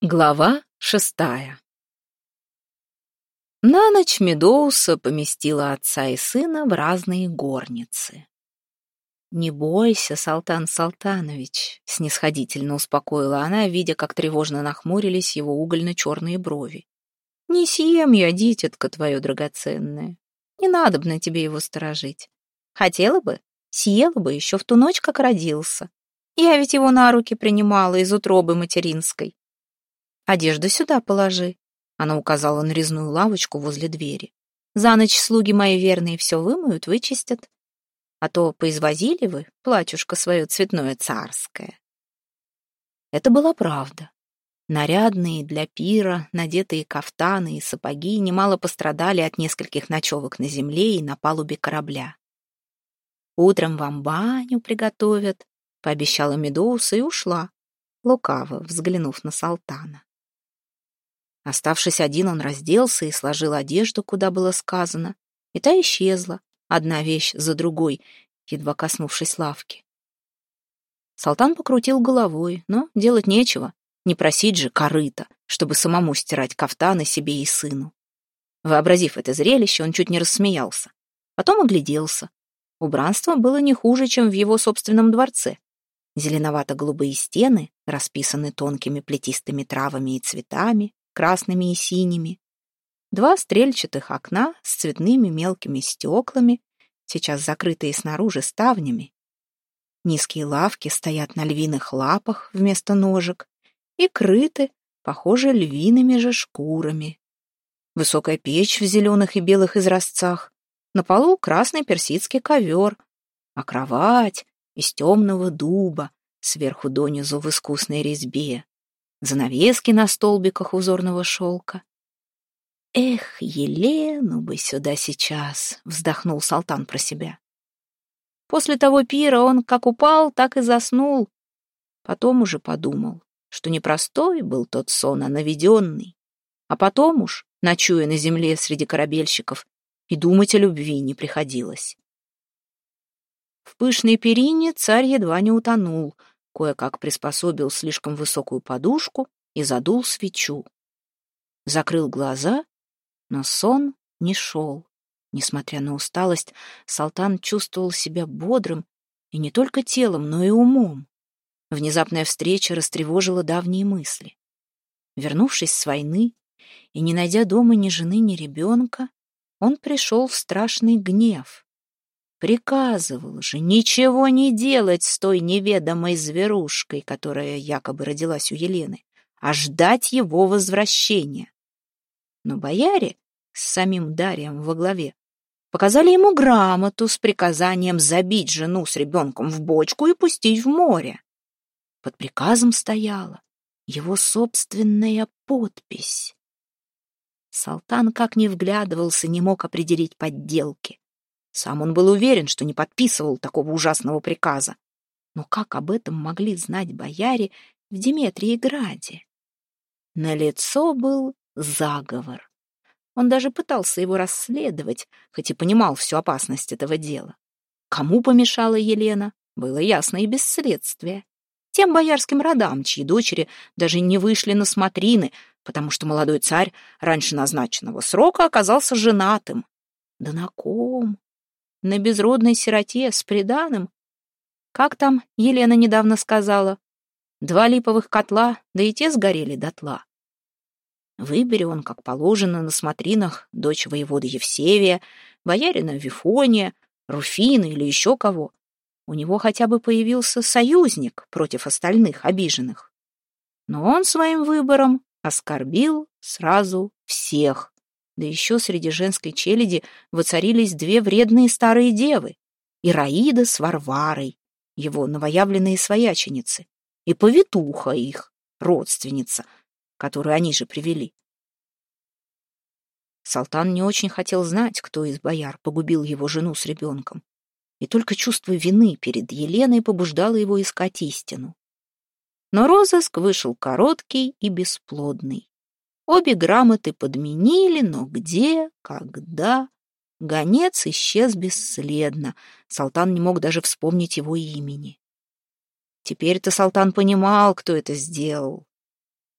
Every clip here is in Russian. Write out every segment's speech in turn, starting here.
Глава шестая На ночь Медоуса поместила отца и сына в разные горницы. «Не бойся, Салтан Салтанович», — снисходительно успокоила она, видя, как тревожно нахмурились его угольно-черные брови. «Не съем я, дитятка твое драгоценное. Не надо бы на тебе его сторожить. Хотела бы, съела бы еще в ту ночь, как родился. Я ведь его на руки принимала из утробы материнской. Одежду сюда положи. Она указала на резную лавочку возле двери. За ночь слуги мои верные все вымоют, вычистят. А то поизвозили вы, платьюшко свое цветное царское. Это была правда. Нарядные для пира, надетые кафтаны и сапоги немало пострадали от нескольких ночевок на земле и на палубе корабля. «Утром вам баню приготовят», — пообещала Медоуса и ушла, лукаво взглянув на Салтана. Оставшись один, он разделся и сложил одежду, куда было сказано, и та исчезла, одна вещь за другой, едва коснувшись лавки. Салтан покрутил головой, но делать нечего, не просить же корыта, чтобы самому стирать кафтаны себе и сыну. Вообразив это зрелище, он чуть не рассмеялся. Потом огляделся. Убранство было не хуже, чем в его собственном дворце. Зеленовато-голубые стены, расписаны тонкими плетистыми травами и цветами, красными и синими. Два стрельчатых окна с цветными мелкими стеклами, сейчас закрытые снаружи ставнями. Низкие лавки стоят на львиных лапах вместо ножек и крыты, похоже, львиными же шкурами. Высокая печь в зеленых и белых изразцах, на полу красный персидский ковер, а кровать из темного дуба, сверху донизу в искусной резьбе занавески на столбиках узорного шелка. «Эх, Елену бы сюда сейчас!» — вздохнул Салтан про себя. После того пира он как упал, так и заснул. Потом уже подумал, что непростой был тот сон, а наведенный. А потом уж, ночуя на земле среди корабельщиков, и думать о любви не приходилось. В пышной перине царь едва не утонул — кое-как приспособил слишком высокую подушку и задул свечу. Закрыл глаза, но сон не шел. Несмотря на усталость, Салтан чувствовал себя бодрым и не только телом, но и умом. Внезапная встреча растревожила давние мысли. Вернувшись с войны и не найдя дома ни жены, ни ребенка, он пришел в страшный гнев. Приказывал же ничего не делать с той неведомой зверушкой, которая якобы родилась у Елены, а ждать его возвращения. Но бояре с самим Дарием во главе показали ему грамоту с приказанием забить жену с ребенком в бочку и пустить в море. Под приказом стояла его собственная подпись. Салтан как ни вглядывался, не мог определить подделки. Сам он был уверен, что не подписывал такого ужасного приказа. Но как об этом могли знать бояре в Диметриеграде? На лицо был заговор. Он даже пытался его расследовать, хоть и понимал всю опасность этого дела. Кому помешала Елена, было ясно и без следствия. Тем боярским родам, чьи дочери даже не вышли на смотрины, потому что молодой царь раньше назначенного срока оказался женатым. Да на ком? На безродной сироте с приданым. Как там Елена недавно сказала? Два липовых котла, да и те сгорели дотла. Выбери он, как положено, на смотринах дочь воевода Евсевия, боярина Вифония, Руфина или еще кого. У него хотя бы появился союзник против остальных обиженных. Но он своим выбором оскорбил сразу всех. Да еще среди женской челяди воцарились две вредные старые девы. Ираида с Варварой, его новоявленные свояченицы, и повитуха их, родственница, которую они же привели. Салтан не очень хотел знать, кто из бояр погубил его жену с ребенком, и только чувство вины перед Еленой побуждало его искать истину. Но розыск вышел короткий и бесплодный. Обе грамоты подменили, но где, когда... Гонец исчез бесследно. Салтан не мог даже вспомнить его имени. Теперь-то Салтан понимал, кто это сделал.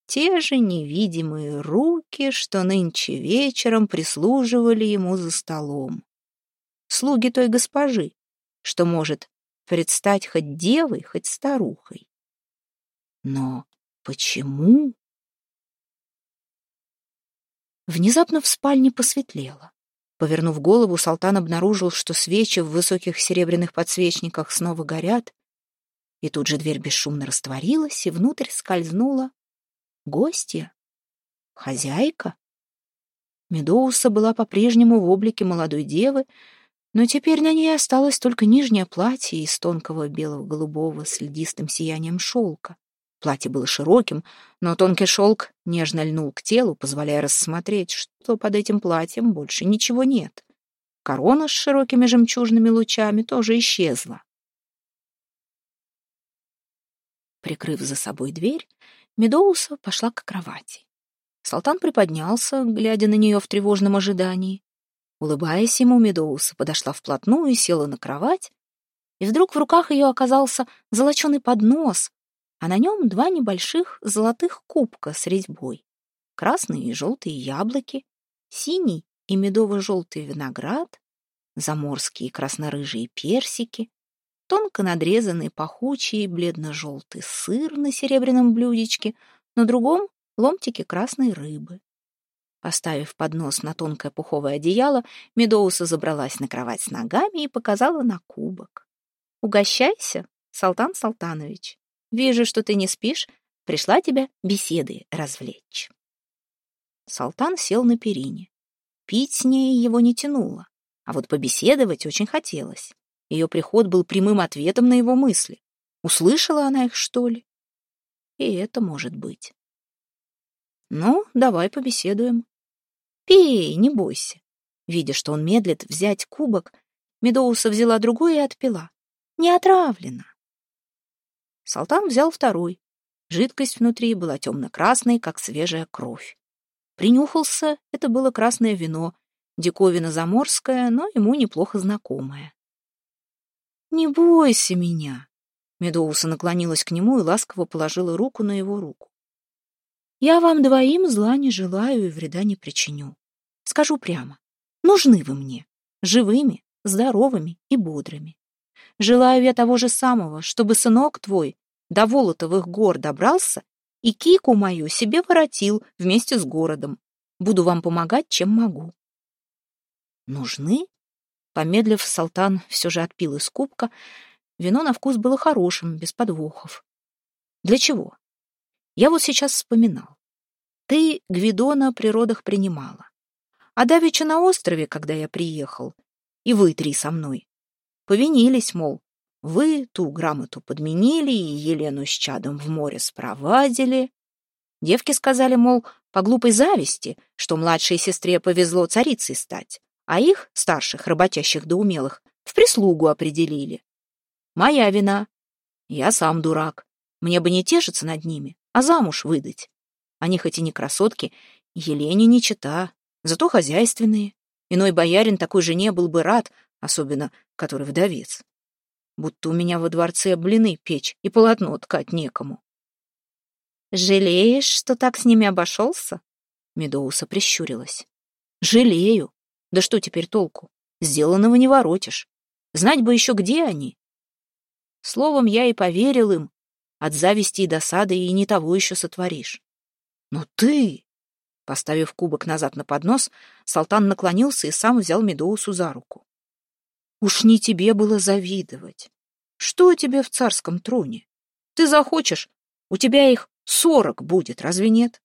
те же невидимые руки, что нынче вечером прислуживали ему за столом. Слуги той госпожи, что может предстать хоть девой, хоть старухой. Но почему? Внезапно в спальне посветлело. Повернув голову, Салтан обнаружил, что свечи в высоких серебряных подсвечниках снова горят, и тут же дверь бесшумно растворилась, и внутрь скользнула гостья, хозяйка. Медоуса была по-прежнему в облике молодой девы, но теперь на ней осталось только нижнее платье из тонкого белого-голубого с льдистым сиянием шелка. Платье было широким, но тонкий шелк нежно льнул к телу, позволяя рассмотреть, что под этим платьем больше ничего нет. Корона с широкими жемчужными лучами тоже исчезла. Прикрыв за собой дверь, Медоуса пошла к кровати. Салтан приподнялся, глядя на нее в тревожном ожидании. Улыбаясь ему, Медоуса подошла вплотную и села на кровать, и вдруг в руках ее оказался золоченый поднос, а на нем два небольших золотых кубка с резьбой. Красные и желтые яблоки, синий и медово-желтый виноград, заморские красно-рыжие персики, тонко надрезанный пахучий бледно-желтый сыр на серебряном блюдечке, на другом — ломтики красной рыбы. Поставив поднос на тонкое пуховое одеяло, Медоуса забралась на кровать с ногами и показала на кубок. «Угощайся, Салтан Салтанович. Вижу, что ты не спишь. Пришла тебя беседы развлечь». Салтан сел на перине. Пить с ней его не тянуло, а вот побеседовать очень хотелось. Ее приход был прямым ответом на его мысли. Услышала она их, что ли? И это может быть. Ну, давай побеседуем. Пей, не бойся. Видя, что он медлит взять кубок, Медоуса взяла другой и отпила. Не отравлена. Салтан взял второй. Жидкость внутри была темно-красной, как свежая кровь. Принюхался, это было красное вино, диковина заморская, но ему неплохо знакомая. «Не бойся меня!» Медоуса наклонилась к нему и ласково положила руку на его руку. «Я вам двоим зла не желаю и вреда не причиню. Скажу прямо, нужны вы мне, живыми, здоровыми и бодрыми. Желаю я того же самого, чтобы сынок твой до Волотовых гор добрался и кику мою себе воротил вместе с городом. Буду вам помогать, чем могу». «Нужны?» Помедлив, Салтан все же отпил из кубка. Вино на вкус было хорошим, без подвохов. Для чего? Я вот сейчас вспоминал. Ты Гвидона при родах принимала. А давеча на острове, когда я приехал, и вы три со мной, повинились, мол, вы ту грамоту подменили и Елену с чадом в море спровадили. Девки сказали, мол, по глупой зависти, что младшей сестре повезло царицей стать а их, старших, работящих да умелых, в прислугу определили. Моя вина. Я сам дурак. Мне бы не тешиться над ними, а замуж выдать. Они хоть и не красотки, Елене не чита, зато хозяйственные. Иной боярин такой жене был бы рад, особенно который вдовец. Будто у меня во дворце блины печь и полотно ткать некому. «Жалеешь, что так с ними обошелся?» Медоуса прищурилась. «Жалею. Да что теперь толку? Сделанного не воротишь. Знать бы еще, где они. Словом, я и поверил им. От зависти и досады и не того еще сотворишь. Но ты... Поставив кубок назад на поднос, Салтан наклонился и сам взял Медоусу за руку. Уж не тебе было завидовать. Что тебе в царском троне? Ты захочешь, у тебя их сорок будет, разве нет?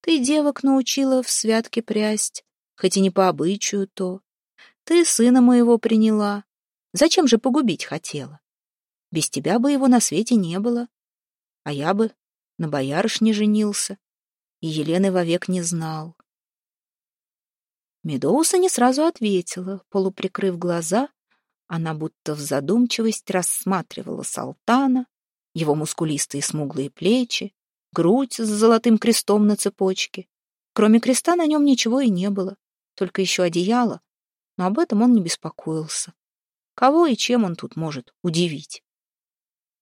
Ты девок научила в святке прясть, хоть и не по обычаю то. Ты сына моего приняла. Зачем же погубить хотела? Без тебя бы его на свете не было. А я бы на боярышне женился, и Елены вовек не знал. Медоуса не сразу ответила, полуприкрыв глаза, она будто в задумчивость рассматривала Салтана, его мускулистые смуглые плечи, грудь с золотым крестом на цепочке. Кроме креста на нем ничего и не было только еще одеяло, но об этом он не беспокоился. Кого и чем он тут может удивить?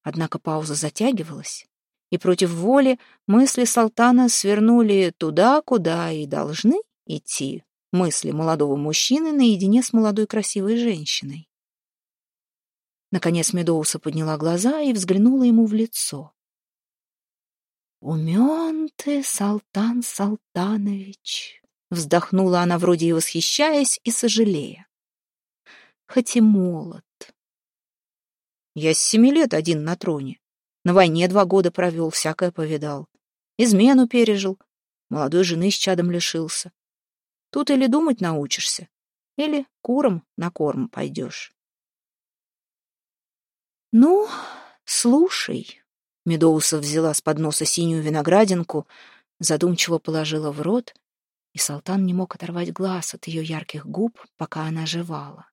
Однако пауза затягивалась, и против воли мысли Салтана свернули туда, куда и должны идти мысли молодого мужчины наедине с молодой красивой женщиной. Наконец Медоуса подняла глаза и взглянула ему в лицо. «Умен ты, Салтан Салтанович!» Вздохнула она, вроде и восхищаясь, и сожалея. «Хоть и молод». «Я с семи лет один на троне. На войне два года провел, всякое повидал. Измену пережил, молодой жены с чадом лишился. Тут или думать научишься, или куром на корм пойдешь. «Ну, слушай», — Медоуса взяла с подноса синюю виноградинку, задумчиво положила в рот, и Салтан не мог оторвать глаз от ее ярких губ, пока она жевала.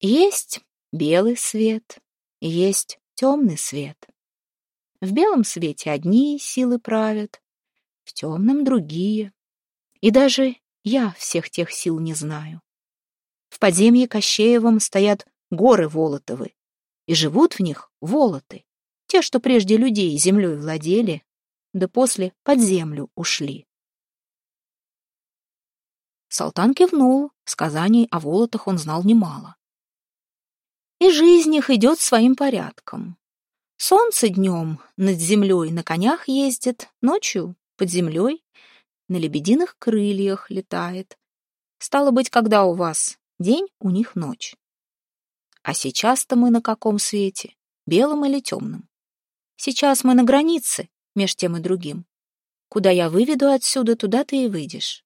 Есть белый свет, есть темный свет. В белом свете одни силы правят, в темном другие. И даже я всех тех сил не знаю. В подземье Кощеевом стоят горы Волотовы, и живут в них волоты, те, что прежде людей землей владели, да после под землю ушли. Салтан кивнул, сказаний о волотах он знал немало. И жизнь их идет своим порядком. Солнце днем над землей на конях ездит, ночью под землей на лебединых крыльях летает. Стало быть, когда у вас день, у них ночь. А сейчас-то мы на каком свете? Белом или темном? Сейчас мы на границе, меж тем и другим. Куда я выведу отсюда, туда ты и выйдешь.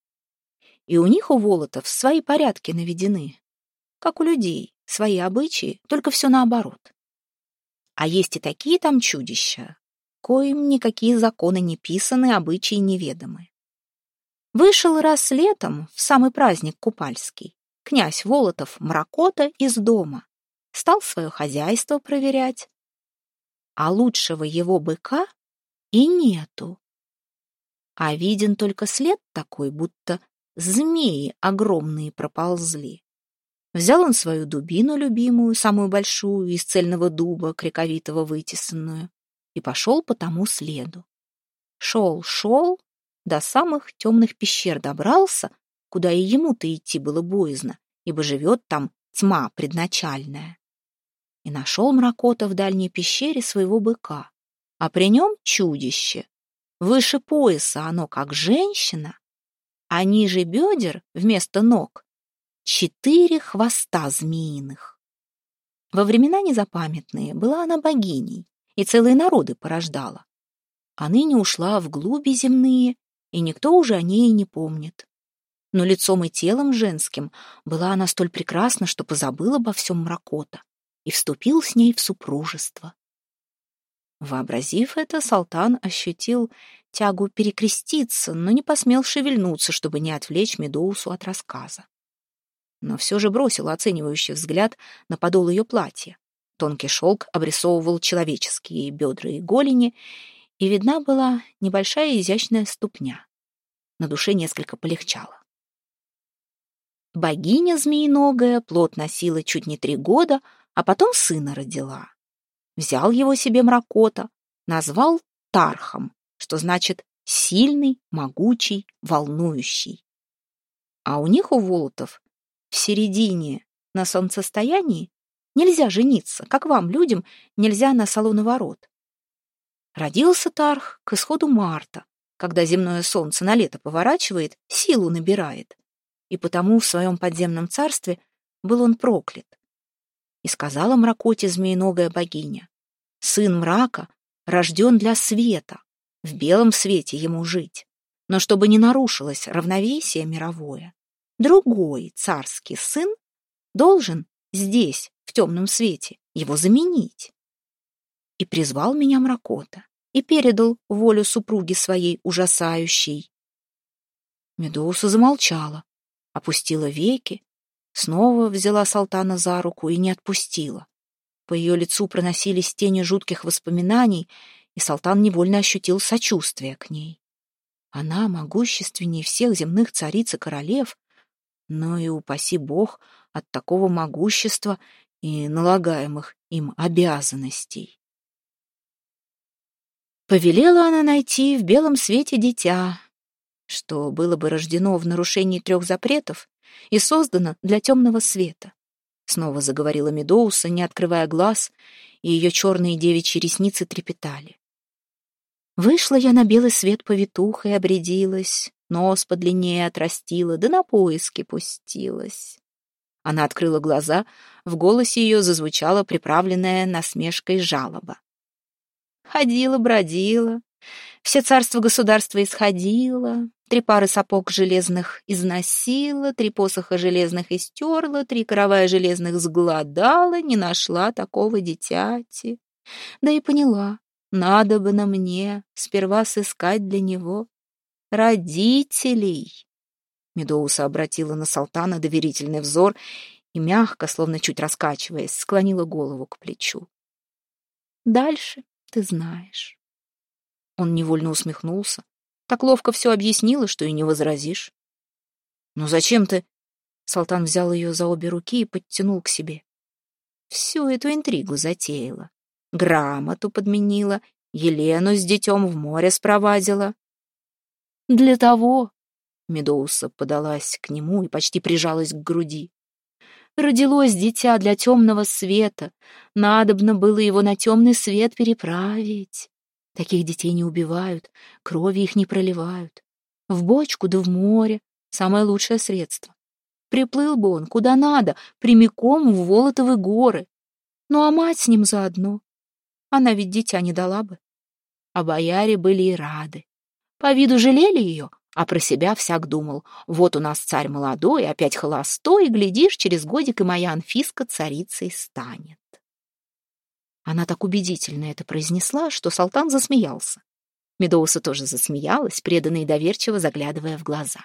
И у них, у Волотов, свои порядки наведены. Как у людей, свои обычаи, только все наоборот. А есть и такие там чудища, коим никакие законы не писаны, обычаи неведомы. Вышел раз летом, в самый праздник Купальский, князь Волотов Мракота из дома. Стал свое хозяйство проверять. А лучшего его быка и нету. А виден только след такой, будто змеи огромные проползли. Взял он свою дубину любимую, самую большую, из цельного дуба, криковитого вытесанную, и пошел по тому следу. Шел, шел, до самых темных пещер добрался, куда и ему-то идти было боязно, ибо живет там тьма предначальная. И нашел Мракота в дальней пещере своего быка, а при нем чудище. Выше пояса оно как женщина, а ниже бедер вместо ног четыре хвоста змеиных. Во времена незапамятные была она богиней и целые народы порождала. А ныне ушла в глуби земные и никто уже о ней не помнит. Но лицом и телом женским была она столь прекрасна, что позабыла обо всем мракота и вступил с ней в супружество. Вообразив это, Салтан ощутил тягу перекреститься, но не посмел шевельнуться, чтобы не отвлечь Медоусу от рассказа. Но все же бросил оценивающий взгляд на подол ее платья. Тонкий шелк обрисовывал человеческие бедра и голени, и видна была небольшая изящная ступня. На душе несколько полегчало. Богиня змеиногая плод носила чуть не три года, а потом сына родила. Взял его себе мракота, назвал Тархом, что значит сильный, могучий, волнующий. А у них, у Волотов, в середине, на солнцестоянии, нельзя жениться, как вам, людям, нельзя на салоноворот. Родился Тарх к исходу марта, когда земное солнце на лето поворачивает, силу набирает. И потому в своем подземном царстве был он проклят. И сказала мракоте змеиногая богиня, «Сын мрака рожден для света, в белом свете ему жить, но чтобы не нарушилось равновесие мировое, другой царский сын должен здесь, в темном свете, его заменить и призвал меня Мракота, и передал волю супруги своей ужасающей. Медоуса замолчала, опустила веки, снова взяла Салтана за руку и не отпустила. По ее лицу проносились тени жутких воспоминаний, и Салтан невольно ощутил сочувствие к ней. Она могущественнее всех земных цариц и королев, но и упаси бог от такого могущества и налагаемых им обязанностей. Повелела она найти в белом свете дитя, что было бы рождено в нарушении трех запретов и создано для темного света. Снова заговорила Медоуса, не открывая глаз, и ее черные девичьи ресницы трепетали. Вышла я на белый свет повитухой, обрядилась, нос подлиннее отрастила, да на поиски пустилась. Она открыла глаза, в голосе ее зазвучала приправленная насмешкой жалоба. Ходила-бродила, все царства государства исходила, три пары сапог железных износила, три посоха железных истерла, три каравая железных сгладала, не нашла такого дитяти. Да и поняла, надо бы на мне сперва сыскать для него родителей. Медоуса обратила на Салтана доверительный взор и мягко, словно чуть раскачиваясь, склонила голову к плечу. Дальше ты знаешь. Он невольно усмехнулся. Так ловко все объяснила, что и не возразишь. «Ну зачем ты...» Салтан взял ее за обе руки и подтянул к себе. Всю эту интригу затеяла. Грамоту подменила, Елену с детем в море спровадила. «Для того...» Медоуса подалась к нему и почти прижалась к груди. Родилось дитя для темного света. Надобно было его на темный свет переправить. Таких детей не убивают, крови их не проливают. В бочку да в море — самое лучшее средство. Приплыл бы он куда надо, прямиком в Волотовы горы. Ну а мать с ним заодно. Она ведь дитя не дала бы. А бояре были и рады. По виду жалели ее, а про себя всяк думал, вот у нас царь молодой, опять холостой, и, глядишь, через годик и моя Анфиска царицей станет. Она так убедительно это произнесла, что Салтан засмеялся. Медоуса тоже засмеялась, преданно и доверчиво заглядывая в глаза.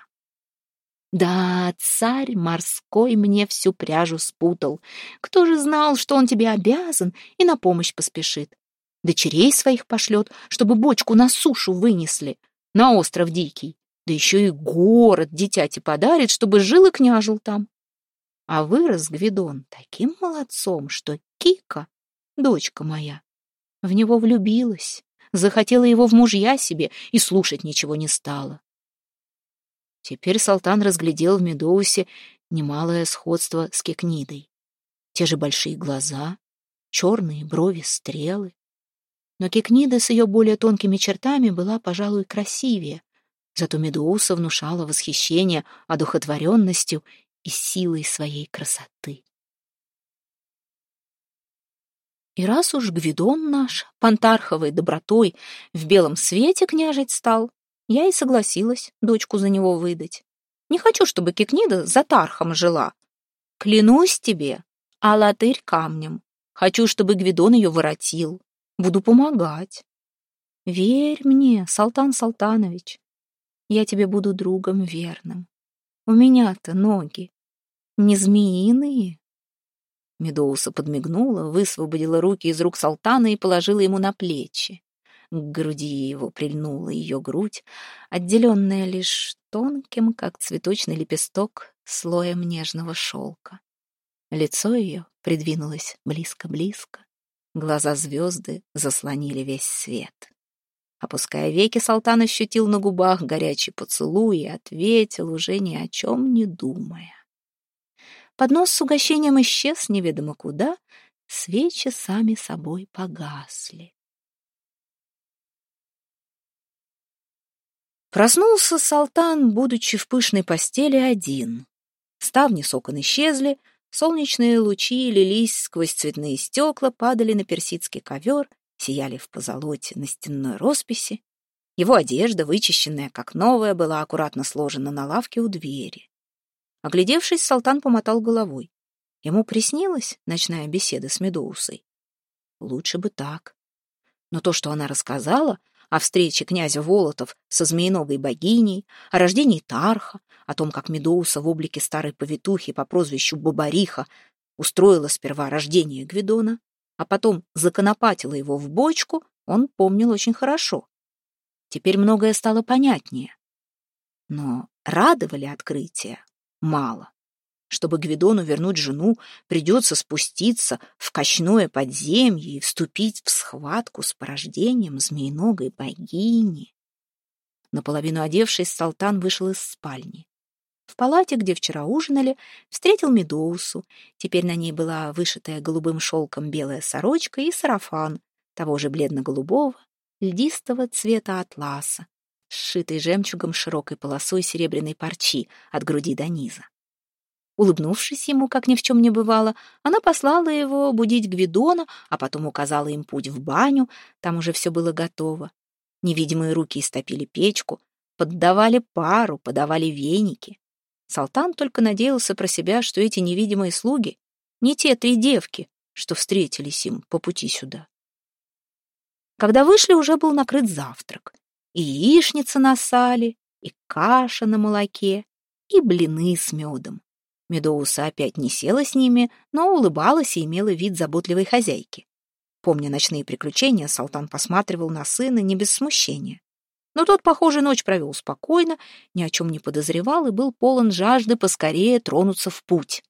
«Да, царь морской мне всю пряжу спутал. Кто же знал, что он тебе обязан и на помощь поспешит? Дочерей своих пошлет, чтобы бочку на сушу вынесли, на остров Дикий. Да еще и город дитяти подарит, чтобы жил и княжил там. А вырос Гвидон таким молодцом, что Кика, дочка моя, в него влюбилась, захотела его в мужья себе и слушать ничего не стала. Теперь Салтан разглядел в Медоусе немалое сходство с Кекнидой. Те же большие глаза, черные брови, стрелы. Но Кекнида с ее более тонкими чертами была, пожалуй, красивее, Зато Медуса внушала восхищение одухотворенностью и силой своей красоты. И раз уж Гвидон наш, пантарховой добротой, в белом свете княжить стал, я и согласилась дочку за него выдать. Не хочу, чтобы Кикнида за Тархом жила. Клянусь тебе, а латырь камнем. Хочу, чтобы Гвидон ее воротил. Буду помогать. Верь мне, Салтан Салтанович, я тебе буду другом верным. У меня-то ноги не змеиные. Медоуса подмигнула, высвободила руки из рук Салтана и положила ему на плечи. К груди его прильнула ее грудь, отделенная лишь тонким, как цветочный лепесток, слоем нежного шелка. Лицо ее придвинулось близко-близко. Глаза звезды заслонили весь свет. Опуская веки, Салтан ощутил на губах горячий поцелуй и ответил, уже ни о чем не думая. Поднос с угощением исчез неведомо куда, свечи сами собой погасли. Проснулся Салтан, будучи в пышной постели один. Ставни с окон исчезли, солнечные лучи лились сквозь цветные стекла, падали на персидский ковер — сияли в позолоте на стенной росписи. Его одежда, вычищенная как новая, была аккуратно сложена на лавке у двери. Оглядевшись, Салтан помотал головой. Ему приснилась ночная беседа с Медоусой. Лучше бы так. Но то, что она рассказала о встрече князя Волотов со змеиногой богиней, о рождении Тарха, о том, как Медоуса в облике старой повитухи по прозвищу Бабариха устроила сперва рождение Гвидона, а потом законопатила его в бочку, он помнил очень хорошо. Теперь многое стало понятнее. Но радовали открытия мало. Чтобы Гвидону вернуть жену, придется спуститься в кочное подземье и вступить в схватку с порождением змеиногой богини. Наполовину одевшись, Салтан вышел из спальни. В палате, где вчера ужинали, встретил Медоусу. Теперь на ней была вышитая голубым шелком белая сорочка и сарафан, того же бледно-голубого, льдистого цвета атласа, сшитый жемчугом широкой полосой серебряной парчи от груди до низа. Улыбнувшись ему, как ни в чем не бывало, она послала его будить Гвидона, а потом указала им путь в баню, там уже все было готово. Невидимые руки истопили печку, поддавали пару, подавали веники. Салтан только надеялся про себя, что эти невидимые слуги не те три девки, что встретились им по пути сюда. Когда вышли, уже был накрыт завтрак. И яичница на сале, и каша на молоке, и блины с медом. Медоуса опять не села с ними, но улыбалась и имела вид заботливой хозяйки. Помня ночные приключения, Салтан посматривал на сына не без смущения. Но тот, похоже, ночь провел спокойно, ни о чем не подозревал и был полон жажды поскорее тронуться в путь.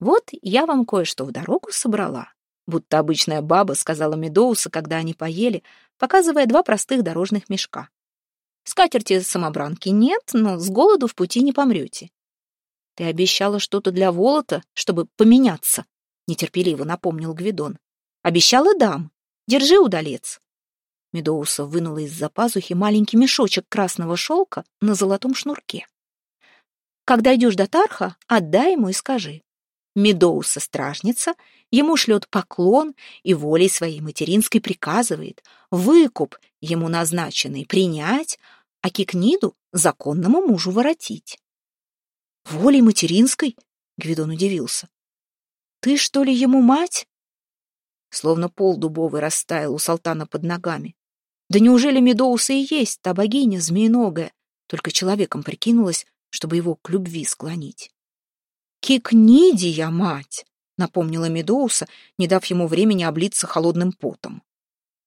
«Вот я вам кое-что в дорогу собрала», будто обычная баба сказала Медоуса, когда они поели, показывая два простых дорожных мешка. «Скатерти самобранки нет, но с голоду в пути не помрете». «Ты обещала что-то для Волота, чтобы поменяться», — нетерпеливо напомнил Гвидон. «Обещала дам. Держи, удалец». Медоуса вынула из-за пазухи маленький мешочек красного шелка на золотом шнурке. «Когда идешь до Тарха, отдай ему и скажи. Медоуса стражница, ему шлет поклон и волей своей материнской приказывает выкуп ему назначенный принять, а Кикниду законному мужу воротить». «Волей материнской?» — Гвидон удивился. «Ты, что ли, ему мать?» Словно пол дубовый растаял у Салтана под ногами. Да неужели Медоуса и есть та богиня змеиногая, только человеком прикинулась, чтобы его к любви склонить? «Кикнидия, мать!» — напомнила Медоуса, не дав ему времени облиться холодным потом.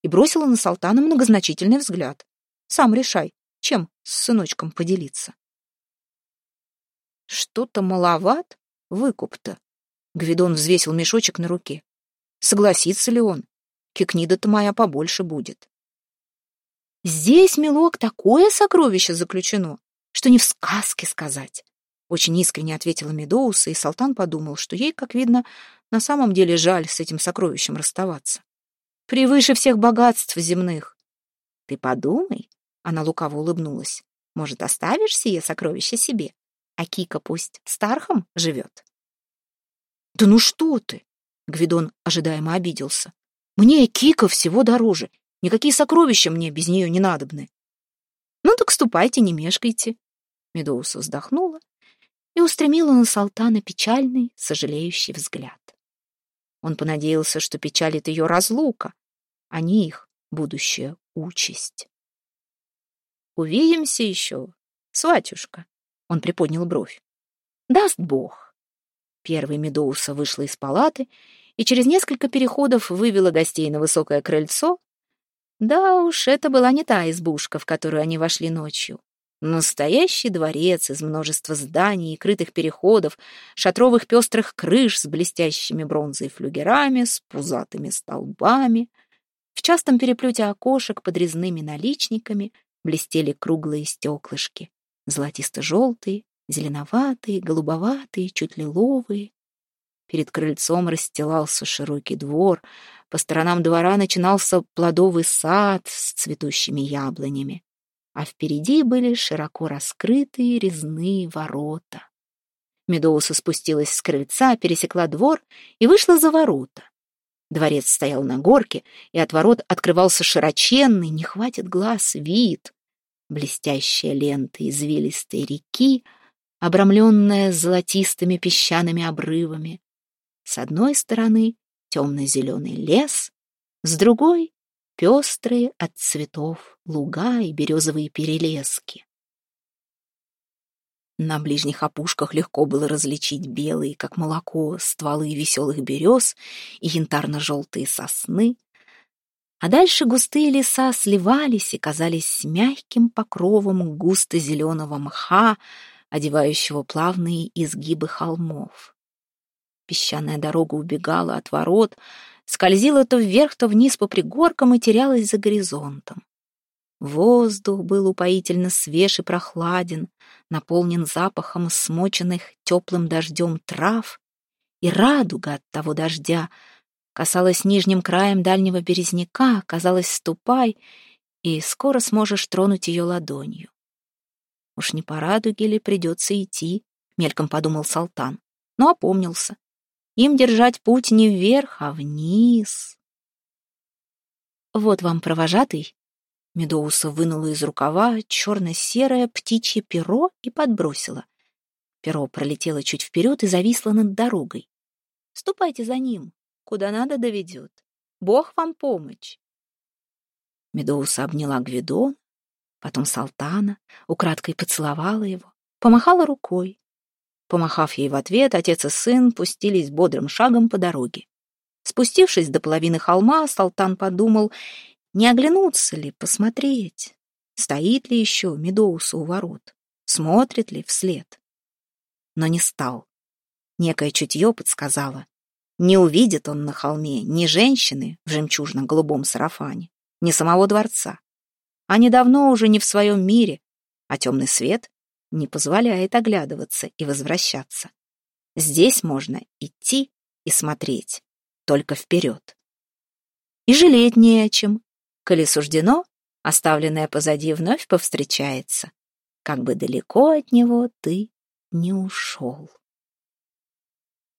И бросила на Салтана многозначительный взгляд. «Сам решай, чем с сыночком поделиться». «Что-то маловат? Выкуп-то?» Гвидон взвесил мешочек на руке. «Согласится ли он? Кикнида-то моя побольше будет». Здесь, милок, такое сокровище заключено, что не в сказке сказать. Очень искренне ответила Медоуса, и Салтан подумал, что ей, как видно, на самом деле жаль с этим сокровищем расставаться. Превыше всех богатств земных. Ты подумай, она лукаво улыбнулась. Может, оставишь сие сокровище себе, а Кика пусть с Тархом живет? Да ну что ты! Гвидон ожидаемо обиделся. Мне Кика всего дороже, Никакие сокровища мне без нее не надобны. Ну так ступайте, не мешкайте. Медоуса вздохнула и устремила на Салтана печальный, сожалеющий взгляд. Он понадеялся, что печалит ее разлука, а не их будущая участь. «Увидимся еще, сватюшка», — он приподнял бровь. «Даст Бог». Первый Медоуса вышла из палаты и через несколько переходов вывела гостей на высокое крыльцо, да уж, это была не та избушка, в которую они вошли ночью. Настоящий дворец из множества зданий и крытых переходов, шатровых пестрых крыш с блестящими бронзой флюгерами, с пузатыми столбами. В частом переплете окошек под резными наличниками блестели круглые стеклышки, золотисто-желтые, зеленоватые, голубоватые, чуть лиловые. Перед крыльцом расстилался широкий двор, по сторонам двора начинался плодовый сад с цветущими яблонями, а впереди были широко раскрытые резные ворота. Медоуса спустилась с крыльца, пересекла двор и вышла за ворота. Дворец стоял на горке, и от ворот открывался широченный, не хватит глаз, вид. Блестящая лента извилистой реки, обрамленная золотистыми песчаными обрывами, с одной стороны темно-зеленый лес, с другой — пестрые от цветов луга и березовые перелески. На ближних опушках легко было различить белые, как молоко, стволы веселых берез и янтарно-желтые сосны, а дальше густые леса сливались и казались мягким покровом густо-зеленого мха, одевающего плавные изгибы холмов. Песчаная дорога убегала от ворот, скользила то вверх, то вниз по пригоркам и терялась за горизонтом. Воздух был упоительно свеж и прохладен, наполнен запахом смоченных теплым дождем трав, и радуга от того дождя касалась нижним краем дальнего березняка, казалось, ступай, и скоро сможешь тронуть ее ладонью. Уж не по радуге ли придется идти, мельком подумал Салтан, но опомнился. Им держать путь не вверх, а вниз. Вот вам провожатый, Медоуса вынула из рукава черно-серое птичье перо и подбросила. Перо пролетело чуть вперед и зависло над дорогой. «Ступайте за ним. Куда надо доведет. Бог вам помощь». Медоуса обняла Гвидон, потом Салтана, украдкой поцеловала его, помахала рукой. Помахав ей в ответ, отец и сын пустились бодрым шагом по дороге. Спустившись до половины холма, Салтан подумал, не оглянуться ли, посмотреть, стоит ли еще Медоуса у ворот, смотрит ли вслед. Но не стал. Некое чутье подсказало. Не увидит он на холме ни женщины в жемчужно-голубом сарафане, ни самого дворца. Они давно уже не в своем мире, а темный свет не позволяет оглядываться и возвращаться. Здесь можно идти и смотреть, только вперед. И жалеть не о чем, Коли суждено, оставленное позади вновь повстречается, как бы далеко от него ты не ушел.